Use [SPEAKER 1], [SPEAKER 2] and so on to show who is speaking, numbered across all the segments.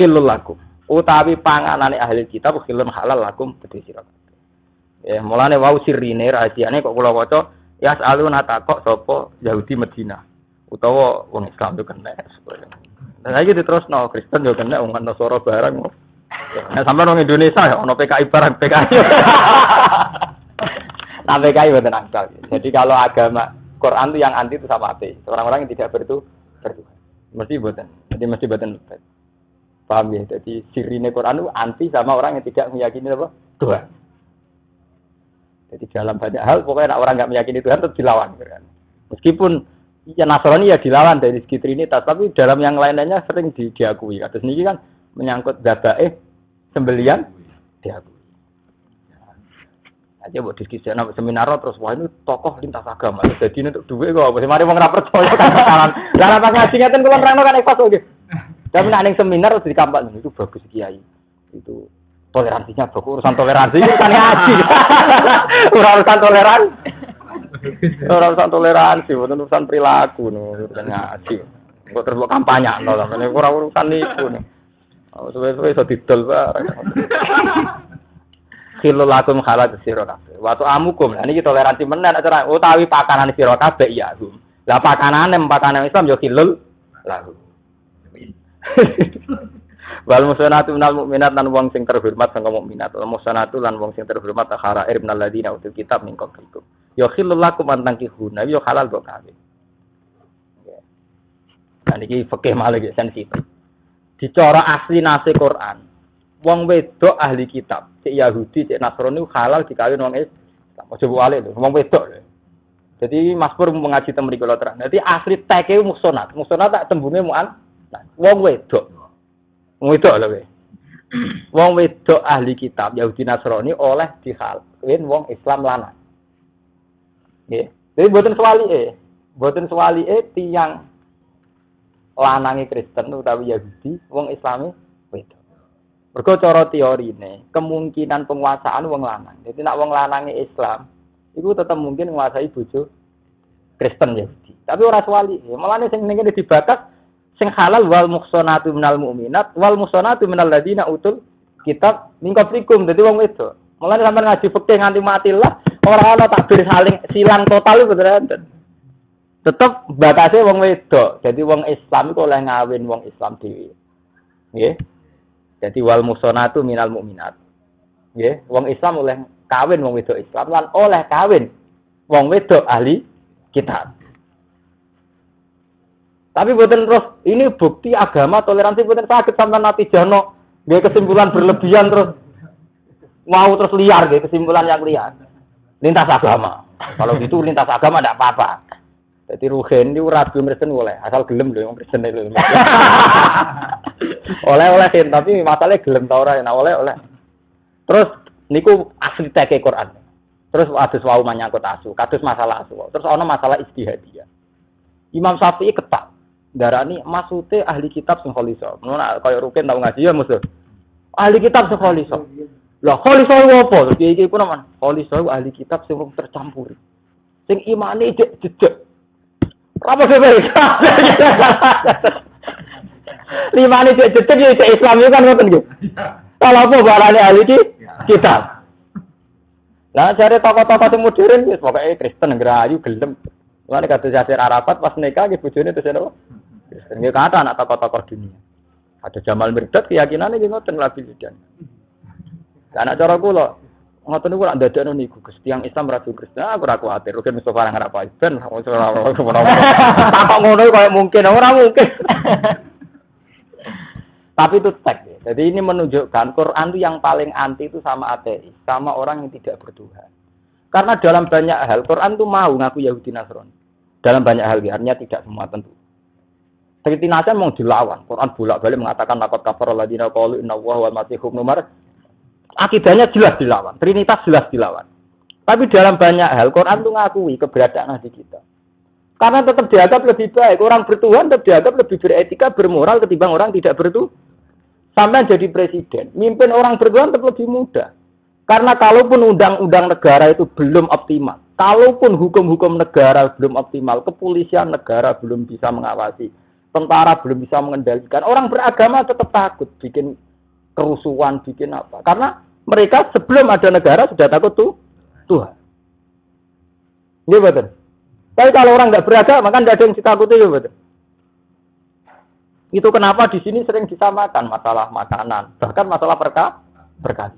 [SPEAKER 1] khilul lakum. Utawi panganane ahli kitab khilun halal lakum kedhe sira Ya, mulane wau sirine rahasiane kok kula waca ya saluna takok sapa Yahudi Medina utawa wong Islam itu kena. Dan lagi diterusno Kristen yo kena wong Nasara barang. Nah, sampai orang Indonesia ya, ono PKI barang PKI. nah PKI betul angkal. Jadi kalau agama Quran itu yang anti itu sama ateis. Orang-orang yang tidak bertu bertuhan. Mesti buatan. Jadi mesti buatan. Paham ya? Jadi sirine Quran itu anti sama orang yang tidak meyakini apa? Tuhan. Jadi dalam banyak hal pokoknya orang nggak meyakini Tuhan tetap dilawan. Kan? Meskipun ya Nasrani ya dilawan dari segi Trinitas, tapi dalam yang lainnya sering di, diakui. Atas ini kan menyangkut eh sembelian diakui. Aja buat diskusi anak seminar terus wah ini tokoh lintas agama. Jadi ini untuk duit kok. Mari mau ngerap percaya kan kanan. Lah apa ngaji ngeten kula nerangno kan oke. Tapi nek ning seminar terus dikampak itu bagus kiai. Itu toleransinya bagus urusan toleransi itu kan ngaji. urusan toleran. urusan toleransi, bukan urusan perilaku urusan ngaji. Kok terus kampanye no, ini kurang urusan itu nih. Oh, suwe-suwe iso didol bareng. Khilul lakum khalat sira kabeh. Waktu amukum. Lah niki toleransi menen acara utawi pakanan sira kabeh ya. Lah pakanane pakanan Islam yo khilul lakum. Wal musanatu minal mukminat lan wong sing terhormat sangka mukminat. Wal musanatu lan wong sing terhormat kharair minal ladina utul kitab min qablikum. Yo khilul lakum antang kihuna yo halal kok kabeh. Nah niki fikih malah sensitif. Dicara asli nasi Quran. Wong wedok ahli kitab, cek Yahudi, cek Nasrani halal dikawin wong Islam. Ojo wale lho, wong wedok. Jadi Mas Pur mengaji temen kula terang. Jadi asli teke musonat. Musonat tak tembunge muan. Wong wedok. Wong wedok lho Wong wedok ahli kitab Yahudi Nasrani oleh dihalin wong Islam lanang. Nggih. Jadi mboten swali e. Mboten swali e tiyang lanangi Kristen utawi Yahudi, wong Islami wedok. Mergo cara teorine, kemungkinan penguasaan wong lanang. Jadi nak wong lanange Islam, itu tetap mungkin menguasai bojo Kristen Yahudi. Tapi ora swali, malah sing ning kene dibatas sing halal wal muhsanatu minal mu'minat wal muhsanatu minal ladina utul kitab min qablikum. Dadi wong wedok. Malah sampean ngaji fikih nganti mati lah, ora ana takbir saling silang total itu beneran tetep batasnya wong wedok. Jadi wong Islam itu oleh ngawin wong Islam dhewe. Nggih. Jadi wal musonatu minal mukminat. Nggih, wong Islam oleh kawin wong wedok Islam lan oleh kawin wong wedok ahli kitab. Tapi buatan terus ini bukti agama toleransi buatan sakit sampai nanti jano dia kesimpulan berlebihan terus mau terus liar dia kesimpulan yang liar lintas agama. Kalau gitu lintas agama tidak apa-apa. Jadi ruhen itu ragu Kristen boleh, asal gelem loh yang Kristen itu. oleh oleh kan, tapi masalahnya gelem tau ora, nah oleh oleh. Terus niku asli teke Quran. Terus ada wau menyangkut asu, kados masalah asu. Terus ono masalah istihadiyah. Imam Syafi'i ketak. Darani maksudnya ahli kitab sing kholiso. Ngono kaya rukin tau ngaji ya musuh. Ahli kitab sing kholiso. Lah kholiso apa? Terus iki pun aman. Kholiso ahli kitab sing tercampur. Sing imane jejeg apa sih Lima ini cek cek ya cek Islam itu kan ngoten gitu. Kalau apa barangnya ahli kita. Nah cari tokoh-tokoh yang modern ya pokoknya Kristen ngerayu gelem. Lalu kata Jasir Arafat pas nikah gitu bujurnya itu siapa? Kristen. Dia kata anak tokoh-tokoh dunia. Ada Jamal Mirdad keyakinannya gitu ngoten lagi lidan. Anak cara kula ngoten niku lak ndadekno niku Gusti yang Islam ratu Kristen aku ora kuwatir rugen Mustofa ora ngarep ben tak ngono kaya mungkin ora mungkin tapi itu teks ya. jadi ini menunjukkan Quran itu yang paling anti itu sama ateis sama orang yang tidak bertuhan karena dalam banyak hal Quran itu mau ngaku Yahudi Nasrani dalam banyak hal artinya tidak semua tentu Seperti Nasan mau dilawan. Quran bolak-balik mengatakan nakot kafar ladina qalu inna wa wal masih akidahnya jelas dilawan, Trinitas jelas dilawan. Tapi dalam banyak hal Quran itu ngakui keberadaan Nabi kita. Karena tetap dianggap lebih baik. Orang bertuhan tetap dianggap lebih beretika, bermoral ketimbang orang tidak bertuhan. Sampai jadi presiden. Mimpin orang bertuhan tetap lebih mudah. Karena kalaupun undang-undang negara itu belum optimal, kalaupun hukum-hukum negara belum optimal, kepolisian negara belum bisa mengawasi, tentara belum bisa mengendalikan. Orang beragama tetap takut bikin kerusuhan, bikin apa. Karena mereka sebelum ada negara sudah takut tuh Tuhan. Iya betul. Tapi kalau orang nggak beragama kan tidak ada yang ditakuti ya betul. Itu kenapa di sini sering disamakan masalah makanan, bahkan masalah perka berkah.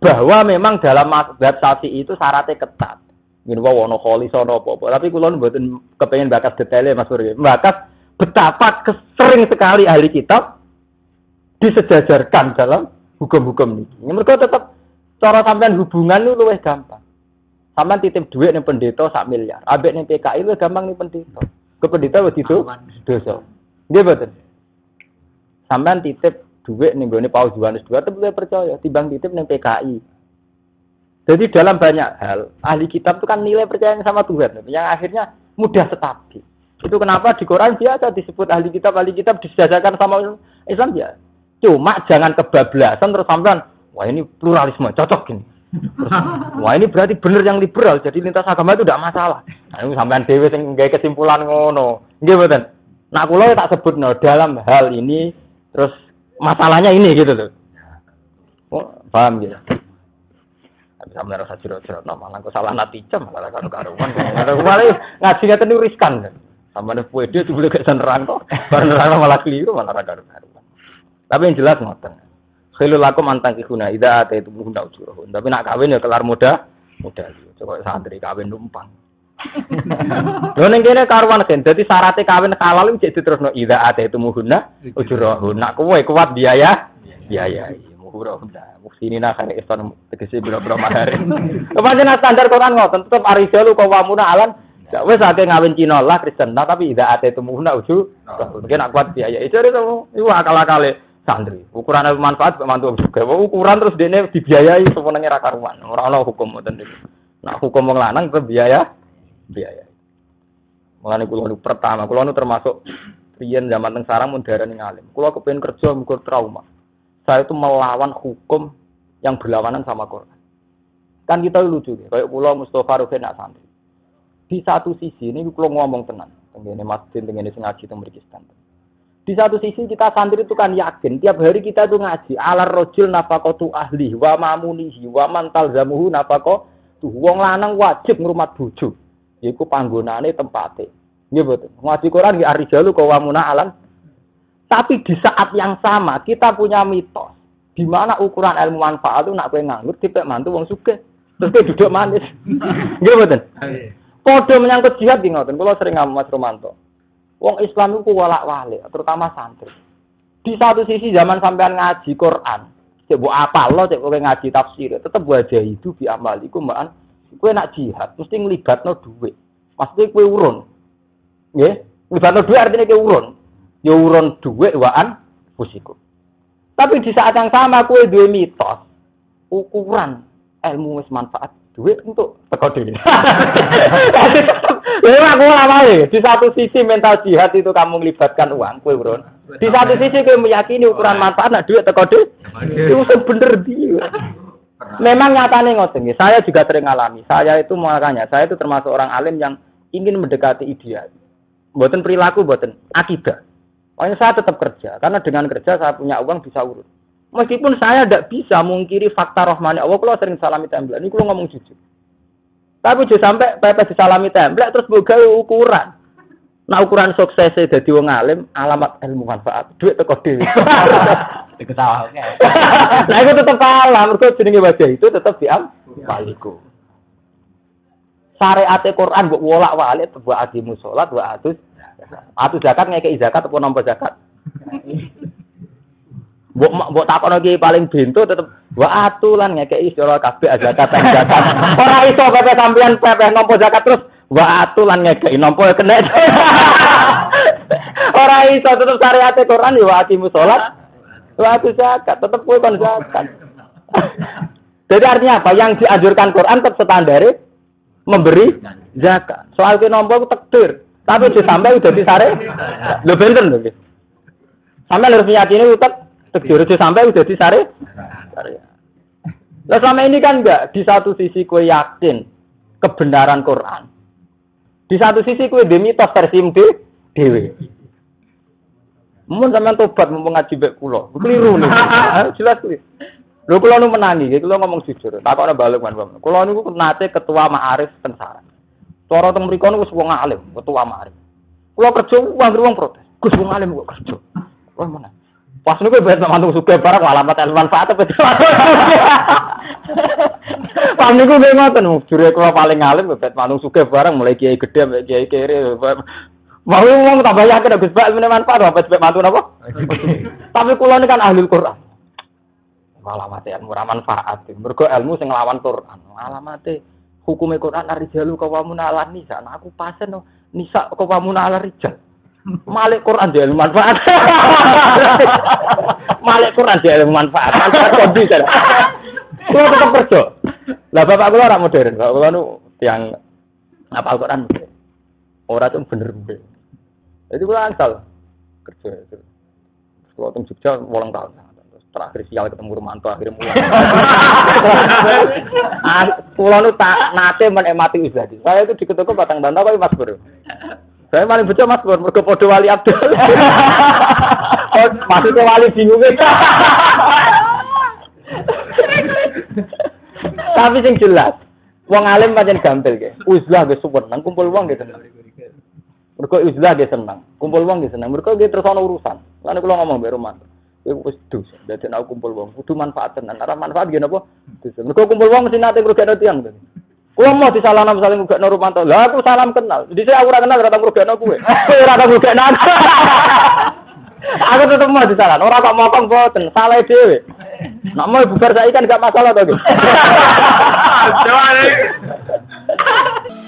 [SPEAKER 1] Bahwa memang dalam bab sapi itu syaratnya ketat. Ini wah wono koli sono apa Tapi kulon buatin kepengen bakas detailnya Mas Surya. Bakas betapa sering sekali ahli kitab disejajarkan dalam hukum-hukum ini. Mereka tetap cara sampean hubungan itu lebih gampang. Sampean titip duit nih pendeta sak miliar. Abek nih PKI itu gampang nih pendeta. Ke pendeta waktu itu dosa. Dia betul. Sampean titip duit nih gue Paus Yohanes dua, tapi percaya. Timbang titip nih PKI. Jadi dalam banyak hal, ahli kitab itu kan nilai percaya sama Tuhan. Yang akhirnya mudah stabil. Itu kenapa di Quran biasa disebut ahli kitab, ahli kitab disejajarkan sama Islam ya. Cuma jangan kebablasan terus sampean, wah ini pluralisme, cocok ini. Terus, wah ini berarti benar yang liberal, jadi lintas agama itu tidak masalah. Nah, ini sampean dewe sing kesimpulan ngono. Nggih mboten. Nah, kula tak sebut no, dalam hal ini terus masalahnya ini gitu loh. Oh, paham gitu. Bisa merasa jero-jero, no, malah salah natijah, malah karo karuan. Malah ngaji niku riskan. Sama ada puede itu boleh gak nerang kok. Baru nerang malah keliru, malah karuan. Tapi yang jelas ngoten. Khilul lakum antang kihuna ida ate itu muhuna ujurohun. Tapi nak kawin ya kelar muda, muda. Coba santri kawin numpang. Lho ning kene karuan kan. Dadi syaratnya kawin halal iki diterusno ida ate itu muhuna ujurohun. Nak kowe kuat biaya, biaya muksini nak kare iston tegese biro-biro mahar. Kepancen standar Quran ngoten tetep arijalu kawamuna alan Ya wes ake ngawin Cina lah Kristen, nah, tapi tidak ada muna uju. Mungkin aku kuat biaya. Itu itu itu akal-akale santri. Ukuran manfaat mantu juga. Ukuran terus dene dibiayai semuanya raka karuan. Ana hukum ngoten niku. Nah, hukum wong lanang ke biaya biaya. Mulane kula pertama, kula termasuk riyen zaman teng sarang mun darani ngalim. Kula kepengin kerja mukur trauma saya itu melawan hukum yang berlawanan sama Quran. Kan kita lucu ya, kayak pulau Mustafa Rufin nak santri. Di satu sisi ini kalau ngomong tenang, tenggene masjid, tenggene ngaji, tenggene Pakistan. Di satu sisi kita santri itu kan yakin tiap hari kita itu ngaji alar rojul nafakotu ahli wa mamunihi wa mantal zamuhu nafako tuh wong lanang wajib ngrumat bojo. Iku panggonane tempate. Nggih betul. Ngaji Quran ya arijalu kawamuna alan tapi di saat yang sama kita punya mitos di mana ukuran ilmu manfaat itu nak kowe nganggur tipe mantu wong suge. Terus kowe duduk manis. Nggih mboten? Padha menyangkut jihad di ngoten. Kula sering ngomong Mas Romanto. Wong Islam itu walak-walik, terutama santri. Di satu sisi zaman sampean ngaji Quran, bu apa lo cek ngaji tafsir, tetep wajah itu bi amaliku mbak kowe nak jihad mesti nglibatno duit. Maksudnya kowe urun. Nggih, nglibatno duit artinya kowe urun ya urun dhuwit waan fusiku. Tapi di saat yang sama kue dua mitos ukuran ilmu wis manfaat duit untuk teko dhewe. Lha aku awale di satu sisi mental jihad itu kamu melibatkan uang kue urun. Di satu sisi kue meyakini ukuran manfaat nak duit teko dhewe. Itu bener dia. Memang nyatanya ngoten Saya juga sering alami. Saya itu makanya saya itu termasuk orang alim yang ingin mendekati ideal. Buatan perilaku, buatan akidah. Makanya saya tetap kerja, karena dengan kerja saya punya uang bisa urut. Meskipun saya tidak bisa mengkiri fakta rohmani Allah, kalau sering salami template, ini kalau ngomong jujur. Tapi juga sampai pepe salami template, terus buka ukuran. Nah ukuran suksesnya jadi wong alim, alamat ilmu manfaat, duit teko dhewe. Nah itu tetap kalah, mergo jenenge wajah itu tetap diam baliku. Syariat Quran buat wolak-walik buat adimu sholat, buat adus Atu zakat ngekei zakat apa nampa zakat? Mbok mbok takon lagi paling bintu tetep wa atu lan ngekei sira kabeh zakat zakat. Ora iso pepe sampean pepe nampa zakat terus wa atu lan ngekei nampa kena. Ora iso tetep syariat Quran ya wa atimu salat. Wa atu zakat tetep kowe kon zakat. Jadi artinya apa? Yang dianjurkan Quran tetap standar memberi zakat. Soal ke nomor takdir. Tapi udah sampai udah disare, lo benten lho. Sampai harus meyakini utak tegir udah sampai udah disare. Nah selama ini kan enggak di satu sisi kue yakin kebenaran Quran. Di satu sisi kue demi mitos versi dewi. Mun sampean tobat mumpung ngaji mbek kula. Keliru nih. Jelas kuwi. Lho kula nu menangi, kula ngomong jujur. Takokne balik man. Kula niku nate ketua Ma'arif Tensara. Cara teng mriku niku wong alim, ketua Ma'arif. Kula kerja wong wong protes. Gus wong alim kok kerja. Wah mana? Pas niku bet mantung suka barang alamat ilmu manfaat apa. Pas niku nggih ngoten, jure kula paling alim bet mantung suka barang mulai kiai gede kiai kere. Mau ngomong tambah yakin Gus Bak ilmu manfaat apa sebab mantu napa? Tapi kula ini kan ahli Quran. Alamat ilmu ora manfaat. Mergo ilmu sing nglawan Quran. Alamate hukume Quran arijalu kawamun ala nisa. Nah aku pasen no nisa kawamun ala rijal. Malik Quran dia ilmu manfaat. Malik Quran dia ilmu manfaat. Manfaat kondi kan. Kulo tetep kerja. Lah bapak kula ora modern. Bapak kula nu yang apa Al-Qur'an. Ora tuh bener-bener. Jadi gue asal kerja. Kalau teng Jogja wolong tahun. Terakhir sial ketemu Romanto akhirnya mulai. Pulau nu tak nate menikmati Uzadi. Saya itu di ketoko batang bantah kok Mas Bro. Saya paling betul Mas Bro, mergo podo wali Abdul. oh, maksudnya wali bingung Tapi sing jelas, wong alim pancen gampil ge. Uzlah ge super nang kumpul wong gitu. Mergo izlah dia senang, kumpul wong dia senang. Mergo dia terus ana urusan. Lan kula ngomong mbek Roman. Iku wis dus, dadi aku kumpul wong, kudu manfaat tenan. Ora manfaat gene apa? Dus. Mergo kumpul wong mesti nate ngrugekno tiyang. Kulo mau disalahno misalnya ngrugekno Romanto. Lah aku salam kenal. Di saya ora kenal ora tau ngrugekno kowe. Ora tau ngrugekno aku. Aku tetep mau disalah. Ora kok mokong boten, salah dhewe. Nak mau bubar saiki kan gak masalah to.